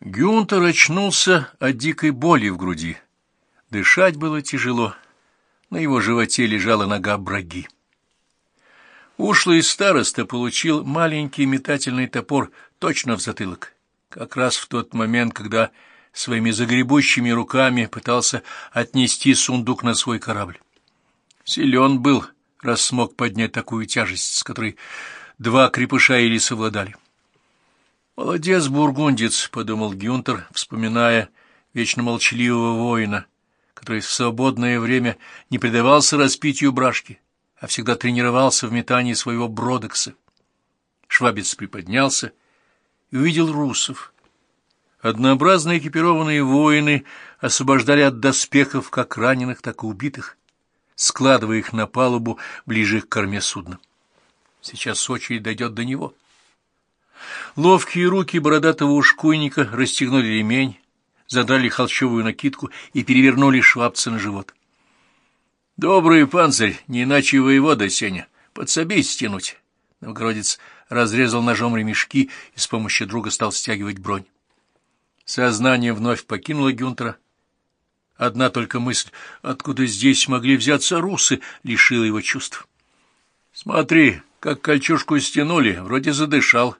Гюнтер очнулся от дикой боли в груди. Дышать было тяжело. На его животе лежала нога браги. Ушлый староста получил маленький метательный топор точно в затылок, как раз в тот момент, когда своими загребущими руками пытался отнести сундук на свой корабль. Силен был, раз смог поднять такую тяжесть, с которой два крепыша или совладали. «Молодец, бургундец», — подумал Гюнтер, вспоминая вечно молчаливого воина, который в свободное время не предавался распитию брашки, а всегда тренировался в метании своего бродекса. Швабец приподнялся и увидел русов. Однообразно экипированные воины освобождали от доспехов как раненых, так и убитых, складывая их на палубу ближе к корме судна. Сейчас очередь дойдет до него. Ловкие руки бородатого ушкуйника расстегнули ремень, задрали холщовую накидку и перевернули швабца на живот. «Добрый панцирь, не иначе воевода, Сеня, подсобись стянуть». Новгородец разрезал ножом ремешки и с помощью друга стал стягивать бронь. Сознание вновь покинуло Гюнтера. Одна только мысль, откуда здесь могли взяться русы, лишила его чувств. «Смотри, как кольчушку стянули, вроде задышал»,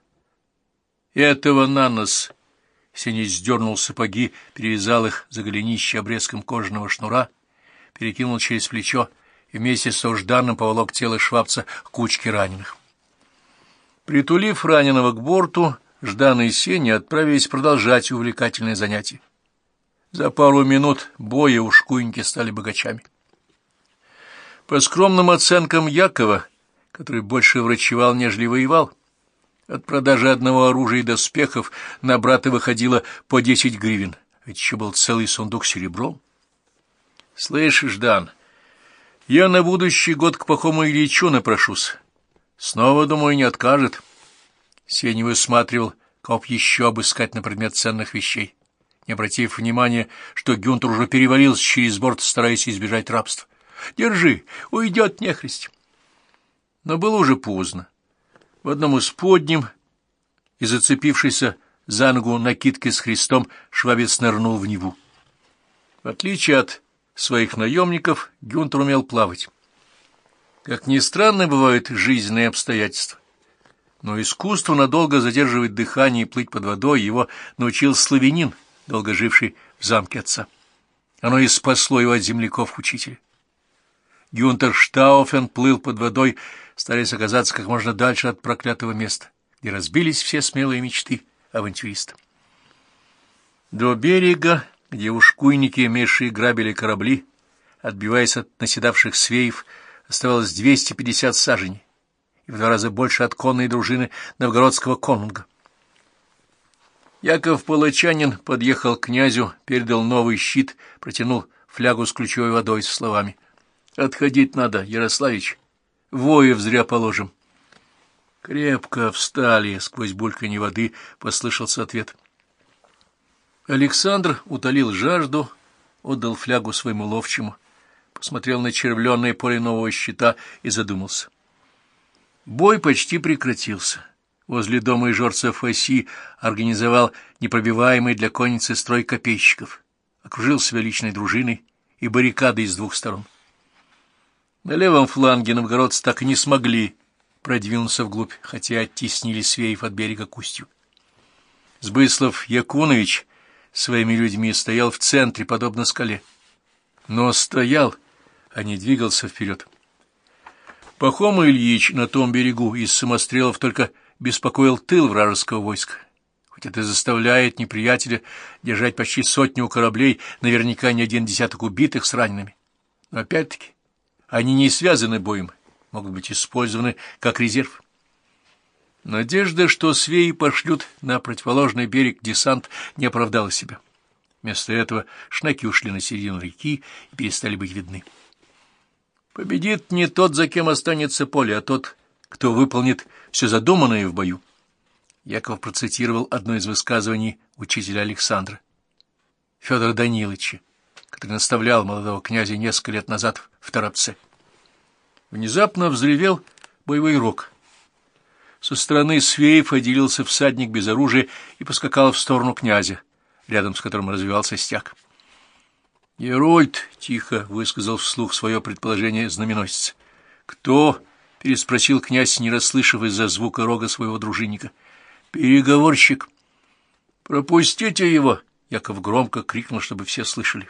этого на нос. Синий сдернул сапоги, перевязал их за голенище обрезком кожаного шнура, перекинул через плечо и вместе с Ожданом поволок тело швабца к кучке раненых. Притулив раненого к борту, Ждан и Сеня отправились продолжать увлекательное занятие. За пару минут боя у шкуеньки стали богачами. По скромным оценкам Якова, который больше врачевал, нежели воевал, от продажи одного оружия и доспехов на брата выходило по десять гривен, ведь еще был целый сундук серебром. — Слышь, Ждан, я на будущий год к Пахому Ильичу напрошусь. Снова, думаю, не откажет. Сеня высматривал, как еще обыскать на предмет ценных вещей, не обратив внимания, что Гюнтер уже перевалился через борт, стараясь избежать рабства. «Держи, уйдет нехресть». Но было уже поздно. В одном из подним и зацепившийся за ногу накидкой с Христом швабец нырнул в Неву. В отличие от своих наемников, Гюнтер умел плавать. Как ни странно, бывают жизненные обстоятельства. Но искусство надолго задерживать дыхание и плыть под водой его научил славянин, долго живший в замке отца. Оно и спасло его от земляков учителя. Гюнтер Штауфен плыл под водой, стараясь оказаться как можно дальше от проклятого места, где разбились все смелые мечты авантюриста. До берега, где ушкуйники, мешие грабили корабли, отбиваясь от наседавших свеев, оставалось 250 саженей, и в два раза больше от конной дружины новгородского конунга. Яков Палачанин подъехал к князю, передал новый щит, протянул флягу с ключевой водой со словами — Отходить надо, Ярославич. Воев зря положим. Крепко встали, сквозь бульканье воды послышался ответ. Александр утолил жажду, отдал флягу своему ловчему, посмотрел на червленное поле нового щита и задумался. Бой почти прекратился. Возле дома ижорцев оси организовал непробиваемый для конницы строй копейщиков, окружил себя личной дружиной и баррикадой с двух сторон. На левом фланге новгородцы так и не смогли продвинуться вглубь, хотя оттеснили Свеев от берега к устью. Сбыслов Якунович своими людьми стоял в центре, подобно скале. Но стоял, а не двигался вперед. Пахом Ильич на том берегу из самострелов только беспокоил тыл вражеского войска. Хоть это заставляет неприятеля держать почти сотню кораблей, наверняка не один десяток убитых с ранеными. Но опять-таки они не связаны боем, могут быть использованы как резерв. Надежда, что свеи пошлют на противоположный берег десант, не оправдала себя. Вместо этого шнаки ушли на середину реки и перестали быть видны. Победит не тот, за кем останется поле, а тот, кто выполнит все задуманное в бою. Яков процитировал одно из высказываний учителя Александра, Федора Даниловича, который наставлял молодого князя несколько лет назад в Торопце. Внезапно взревел боевой рог. Со стороны свеев отделился всадник без оружия и поскакал в сторону князя, рядом с которым развивался стяг. «Ерольд!» — тихо высказал вслух свое предположение знаменосец. «Кто?» — переспросил князь, не расслышав из-за звука рога своего дружинника. «Переговорщик!» «Пропустите его!» — Яков громко крикнул, чтобы все слышали.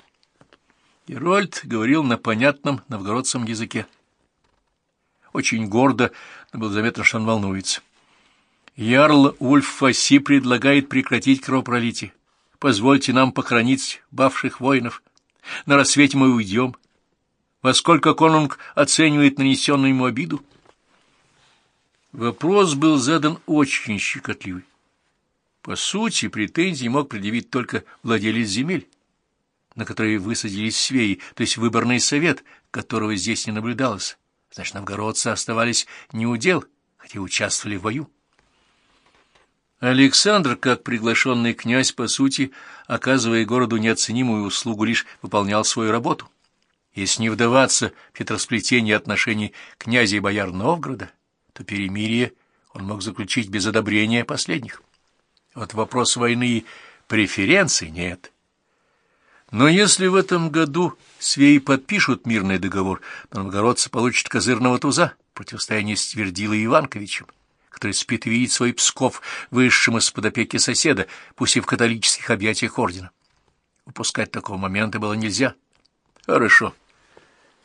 Герольд говорил на понятном новгородском языке. Очень гордо, но было заметно, что он волнуется. Ярл Ульф Фаси предлагает прекратить кровопролитие. Позвольте нам похоронить бавших воинов. На рассвете мы уйдем. Во сколько конунг оценивает нанесенную ему обиду? Вопрос был задан очень щекотливый. По сути, претензии мог предъявить только владелец земель, на которые высадились свеи, то есть выборный совет, которого здесь не наблюдалось. Значит, новгородцы оставались не у дел, хотя участвовали в бою. Александр, как приглашенный князь, по сути, оказывая городу неоценимую услугу, лишь выполнял свою работу. Если не вдаваться в хитросплетение отношений князя и бояр Новгорода, то перемирие он мог заключить без одобрения последних. Вот вопрос войны и преференций нет. Но если в этом году свеи подпишут мирный договор, то новгородцы получат козырного туза в противостоянии с Твердилой Иванковичем, который спит и видит свой Псков высшим из-под опеки соседа, пусть и в католических объятиях ордена. Упускать такого момента было нельзя. Хорошо.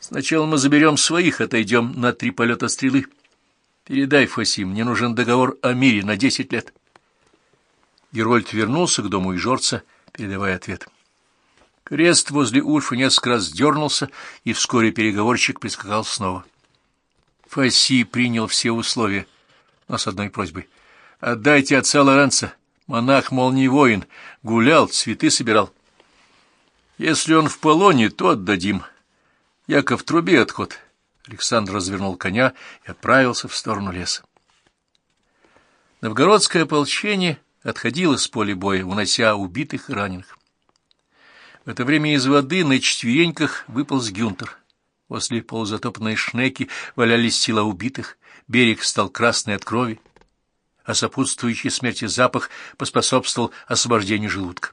Сначала мы заберем своих, отойдем на три полета стрелы. Передай, Фасим, мне нужен договор о мире на десять лет. Герольд вернулся к дому и Жорца, передавая ответ. Крест возле Ульфа несколько раз дернулся, и вскоре переговорщик прискакал снова. Фаси принял все условия, но с одной просьбой. «Отдайте отца Лоренца. Монах, мол, не воин. Гулял, цветы собирал. Если он в полоне, то отдадим. Яков, труби отход». Александр развернул коня и отправился в сторону леса. Новгородское ополчение отходило с поля боя, унося убитых и раненых. В это время из воды на четвереньках выполз Гюнтер. После полузатопанной шнеки валялись тела убитых, берег стал красный от крови, а сопутствующий смерти запах поспособствовал освобождению желудка.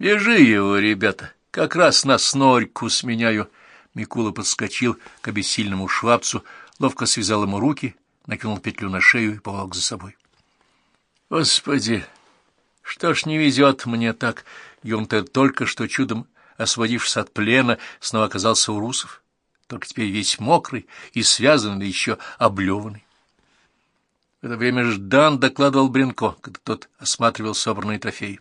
«Вяжи его, ребята, как раз на снорьку сменяю!» Микула подскочил к обессильному швабцу, ловко связал ему руки, накинул петлю на шею и поволок за собой. Господи, что ж не везет мне так? Юнтер только что чудом освободившись от плена, снова оказался у русов, только теперь весь мокрый и связанный, еще облеванный. В это время Ждан докладывал Бренко, когда тот осматривал собранные трофеи.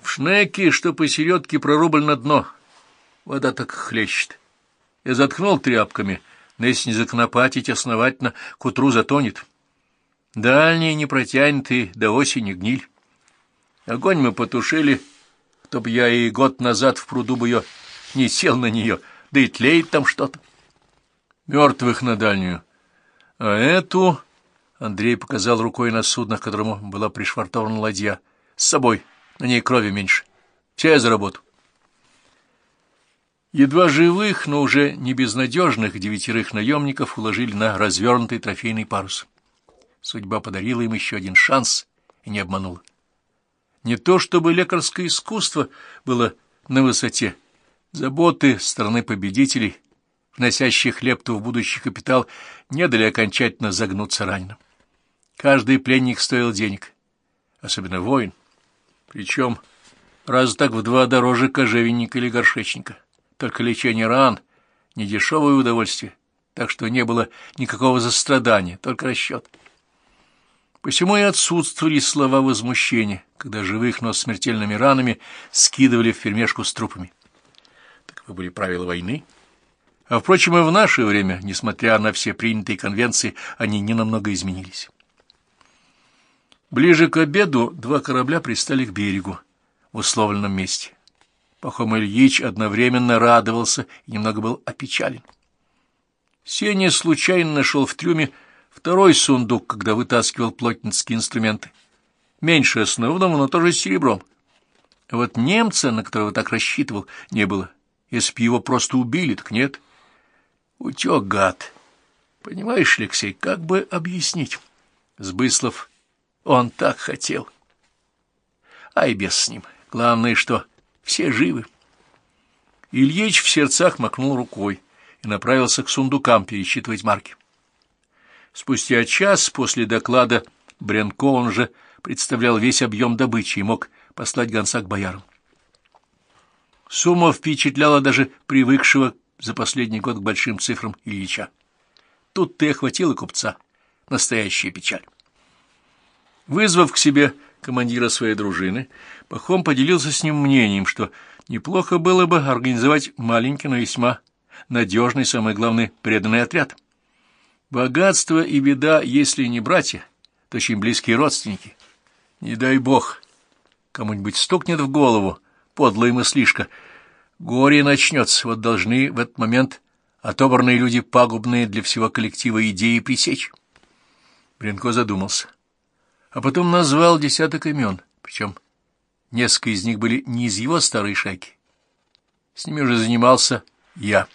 В шнеке, что посередке, прорублено дно. Вода так хлещет. Я заткнул тряпками, но если не законопатить основательно, к утру затонет. Дальний не протянет и до осени гниль. Огонь мы потушили, чтоб я и год назад в пруду бы ее не сел на нее, да и тлеет там что-то. Мертвых на дальнюю. А эту... Андрей показал рукой на судно, к которому была пришвартована ладья. С собой, на ней крови меньше. Все за работу. Едва живых, но уже не безнадежных девятерых наемников уложили на развернутый трофейный парус. Судьба подарила им еще один шанс и не обманула. Не то чтобы лекарское искусство было на высоте. Заботы страны победителей, вносящих лепту в будущий капитал, не дали окончательно загнуться раненым. Каждый пленник стоил денег, особенно воин. Причем раз так в два дороже кожевенника или горшечника. Только лечение ран — недешевое удовольствие, так что не было никакого застрадания, только расчет. Посему и отсутствовали слова возмущения, когда живых, но смертельными ранами скидывали в фермешку с трупами. Таковы были правила войны. А, впрочем, и в наше время, несмотря на все принятые конвенции, они ненамного изменились. Ближе к обеду два корабля пристали к берегу в условленном месте. Пахом Ильич одновременно радовался и немного был опечален. Сеня случайно нашел в трюме Второй сундук, когда вытаскивал плотницкие инструменты. Меньше основного, но тоже с серебром. Вот немца, на которого так рассчитывал, не было. Если б его просто убили, так нет. Утек, гад. Понимаешь, Алексей, как бы объяснить? Сбыслов, он так хотел. Ай, без с ним. Главное, что все живы. Ильич в сердцах махнул рукой и направился к сундукам пересчитывать марки. Спустя час после доклада Бренко он же представлял весь объем добычи и мог послать гонца к боярам. Сумма впечатляла даже привыкшего за последний год к большим цифрам Ильича. Тут ты охватила купца. Настоящая печаль. Вызвав к себе командира своей дружины, Пахом поделился с ним мнением, что неплохо было бы организовать маленький, но весьма надежный, самое главное, преданный отряд. Богатство и беда, если не братья, то очень близкие родственники. Не дай бог, кому-нибудь стукнет в голову, подлый мыслишка. Горе начнется, вот должны в этот момент отобранные люди, пагубные для всего коллектива идеи, пресечь. Бренко задумался, а потом назвал десяток имен, причем несколько из них были не из его старой шайки. С ними уже занимался я.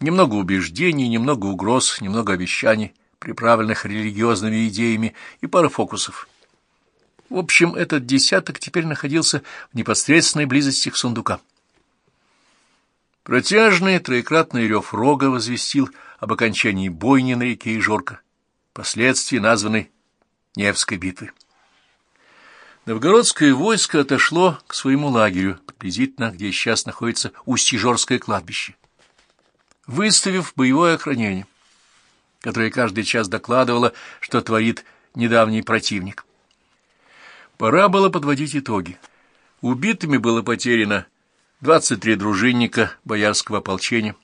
Немного убеждений, немного угроз, немного обещаний, приправленных религиозными идеями и пара фокусов. В общем, этот десяток теперь находился в непосредственной близости к сундукам. Протяжный троекратный рев рога возвестил об окончании бойни на реке Ижорка, впоследствии названной Невской битвы. Новгородское войско отошло к своему лагерю, приблизительно, где сейчас находится Усть-Ижорское кладбище. Выставив боевое охранение, которое каждый час докладывало, что творит недавний противник. Пора было подводить итоги. Убитыми было потеряно 23 дружинника боярского ополчения,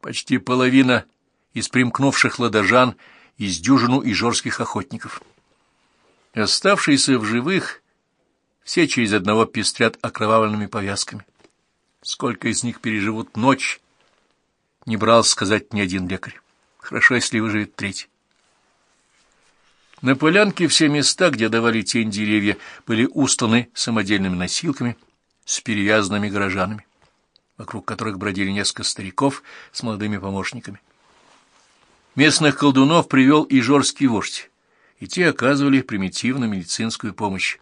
почти половина из примкнувших ладожан из дюжину ижорских охотников. Оставшиеся в живых все через одного пестрят окровавленными повязками. Сколько из них переживут ночь, не брал сказать ни один лекарь. Хорошо, если выживет третий. На полянке все места, где давали тень деревья, были устланы самодельными носилками с перевязанными горожанами, вокруг которых бродили несколько стариков с молодыми помощниками. Местных колдунов привел и жорский вождь, и те оказывали примитивную медицинскую помощь,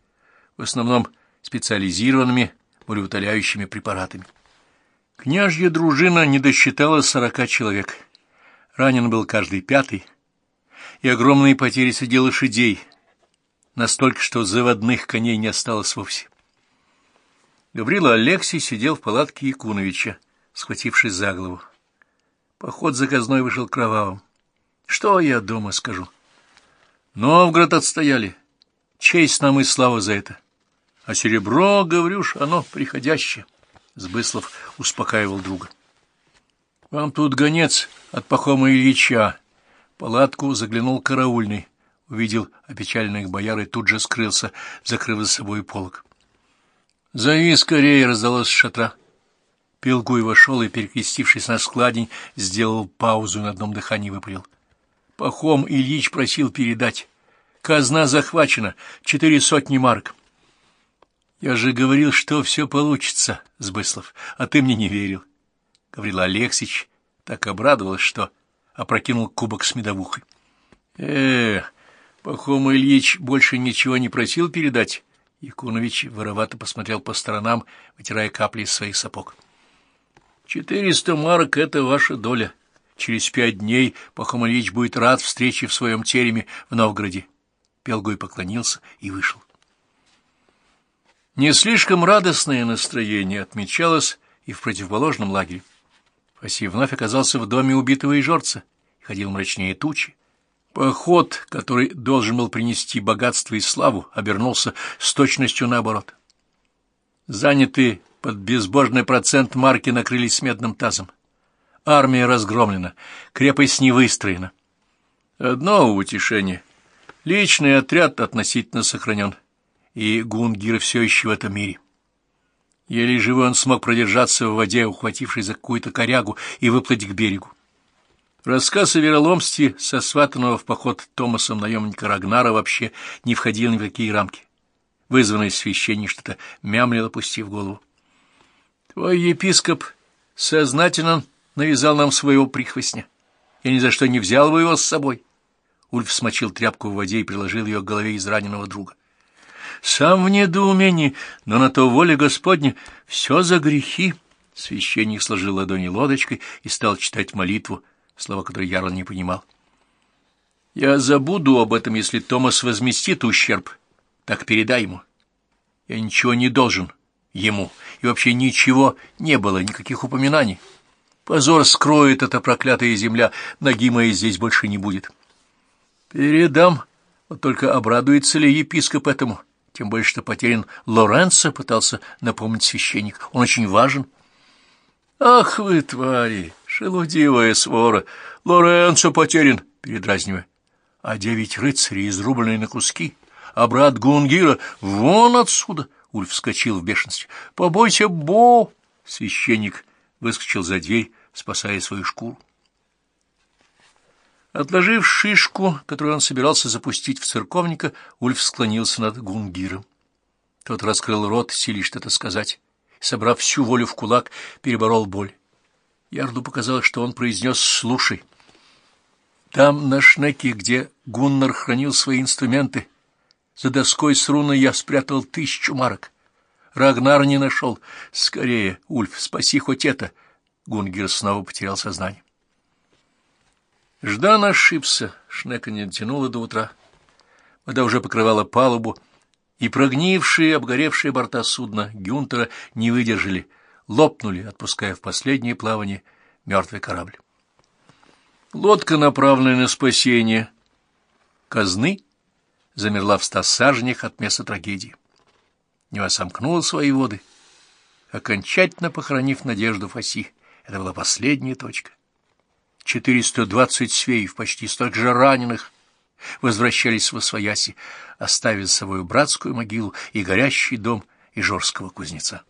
в основном специализированными болеутоляющими препаратами. Княжья дружина не досчитала сорока человек. Ранен был каждый пятый, и огромные потери среди лошадей, настолько, что заводных коней не осталось вовсе. Гаврила Алексий сидел в палатке Якуновича, схватившись за голову. Поход заказной вышел кровавым. Что я дома скажу? Новгород отстояли. Честь нам и слава за это. А серебро, говорюш, оно приходящее. Сбыслов успокаивал друга. — Вам тут гонец от Пахома Ильича, палатку заглянул караульный, увидел опечаленных бояр и тут же скрылся, закрыв за собой полог. «Зови скорее!» — раздалось с шатра. Пилгуй вошел и, перекрестившись на складень, сделал паузу на одном дыхании выпалил. Пахом Ильич просил передать. Казна захвачена, четыре сотни марк. Я же говорил, что все получится, Сбыслов, а ты мне не верил. Гаврил Алексич так обрадовался, что опрокинул кубок с медовухой. э Пахом Ильич больше ничего не просил передать. Якунович воровато посмотрел по сторонам, вытирая капли из своих сапог. «Четыреста марок — это ваша доля. Через пять дней Пахом Ильич будет рад встрече в своем тереме в Новгороде». Пелгой поклонился и вышел. Не слишком радостное настроение отмечалось и в противоположном лагере. Фасий вновь оказался в доме убитого ижорца и ходил мрачнее тучи. Поход, который должен был принести богатство и славу, обернулся с точностью наоборот. Занятые под безбожный процент марки накрылись медным тазом. Армия разгромлена, крепость не выстроена. Одно утешение. Личный отряд относительно сохранен, и Гунгир все еще в этом мире. Еле живой он смог продержаться в воде, ухватившись за какую-то корягу, и выплыть к берегу. Рассказ о вероломстве, сосватанного в поход Томасом наемника Рагнара, вообще не входил ни в какие рамки. Вызванный священник что-то мямлил, опустив голову. Твой епископ сознательно навязал нам своего прихвостня. Я ни за что не взял бы его с собой. Ульф смочил тряпку в воде и приложил ее к голове израненного друга. Сам в недоумении, но на то воля Господня все за грехи. Священник сложил ладони лодочкой и стал читать молитву, слова которой Ярл не понимал. «Я забуду об этом, если Томас возместит ущерб. Так передай ему. Я ничего не должен ему, и вообще ничего не было, никаких упоминаний. Позор скроет эта проклятая земля, ноги моей здесь больше не будет. Передам, вот только обрадуется ли епископ этому?» Тем больше, что потерян Лоренцо, пытался напомнить священник. Он очень важен. «Ах вы, твари! Шелудивая свора! Лоренцо потерян!» — передразнивая. «А девять рыцарей, изрубленные на куски, а брат Гунгира вон отсюда!» Ульф вскочил в бешенстве. «Побойся, Бо!» Священник выскочил за дверь, спасая свою шкуру. Отложив шишку, которую он собирался запустить в церковника, Ульф склонился над Гунгиром. Тот раскрыл рот, сились что-то сказать собрав всю волю в кулак, переборол боль. Ярду показалось, что он произнес «слушай». Там, на шнеке, где Гуннар хранил свои инструменты, за доской с руной я спрятал тысячу марок. Рагнар не нашел. Скорее, Ульф, спаси хоть это. Гунгер снова потерял сознание. Ждан ошибся. Шнека не тянула до утра. Вода уже покрывала палубу, и прогнившие, обгоревшие борта судна Гюнтера не выдержали, лопнули, отпуская в последнее плавание мертвый корабль. Лодка, направленная на спасение казны, замерла в ста сажнях от места трагедии. Нева сомкнула свои воды, окончательно похоронив надежду Фаси. Это была последняя точка. Четыреста двадцать свеев, почти столько же раненых — возвращались в Освояси, оставив с собой братскую могилу и горящий дом Ижорского кузнеца.